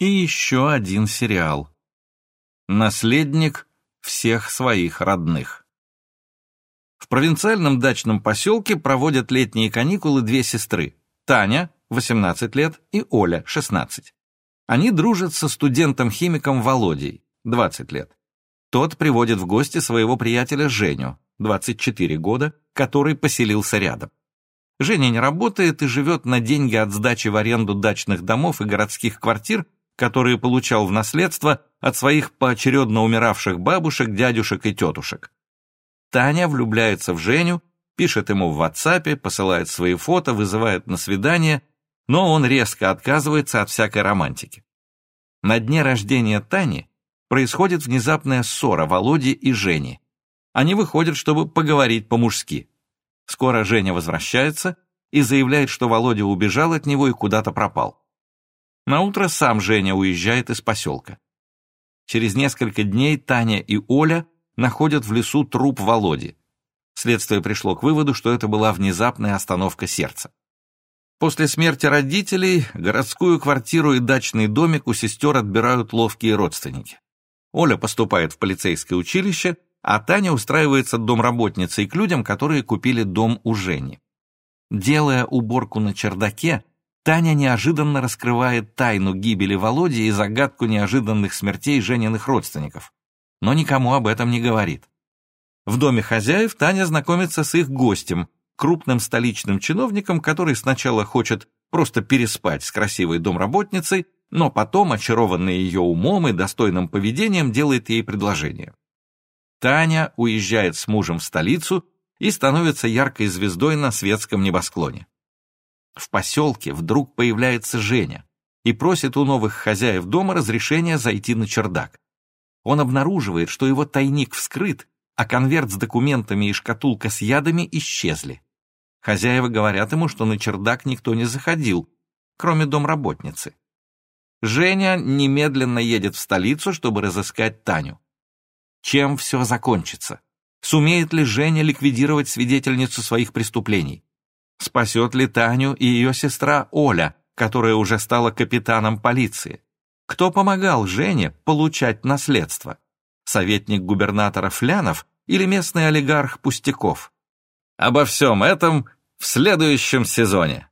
И еще один сериал. Наследник всех своих родных. В провинциальном дачном поселке проводят летние каникулы две сестры. Таня, 18 лет, и Оля, 16. Они дружат со студентом-химиком Володей, 20 лет. Тот приводит в гости своего приятеля Женю, 24 года, который поселился рядом. Женя не работает и живет на деньги от сдачи в аренду дачных домов и городских квартир, которые получал в наследство от своих поочередно умиравших бабушек, дядюшек и тетушек. Таня влюбляется в Женю, пишет ему в WhatsApp, посылает свои фото, вызывает на свидание, но он резко отказывается от всякой романтики. На дне рождения Тани происходит внезапная ссора Володи и Жени. Они выходят, чтобы поговорить по-мужски. Скоро Женя возвращается и заявляет, что Володя убежал от него и куда-то пропал. На утро сам Женя уезжает из поселка. Через несколько дней Таня и Оля находят в лесу труп Володи. Следствие пришло к выводу, что это была внезапная остановка сердца. После смерти родителей городскую квартиру и дачный домик у сестер отбирают ловкие родственники. Оля поступает в полицейское училище, а Таня устраивается домработницей к людям, которые купили дом у Жени. Делая уборку на чердаке, Таня неожиданно раскрывает тайну гибели Володи и загадку неожиданных смертей Жениных родственников, но никому об этом не говорит. В доме хозяев Таня знакомится с их гостем, крупным столичным чиновником, который сначала хочет просто переспать с красивой домработницей, но потом, очарованный ее умом и достойным поведением, делает ей предложение. Таня уезжает с мужем в столицу и становится яркой звездой на светском небосклоне. В поселке вдруг появляется Женя и просит у новых хозяев дома разрешения зайти на чердак. Он обнаруживает, что его тайник вскрыт, а конверт с документами и шкатулка с ядами исчезли. Хозяева говорят ему, что на чердак никто не заходил, кроме домработницы. Женя немедленно едет в столицу, чтобы разыскать Таню. Чем все закончится? Сумеет ли Женя ликвидировать свидетельницу своих преступлений? Спасет ли Таню и ее сестра Оля, которая уже стала капитаном полиции? Кто помогал Жене получать наследство? Советник губернатора Флянов или местный олигарх Пустяков? Обо всем этом в следующем сезоне.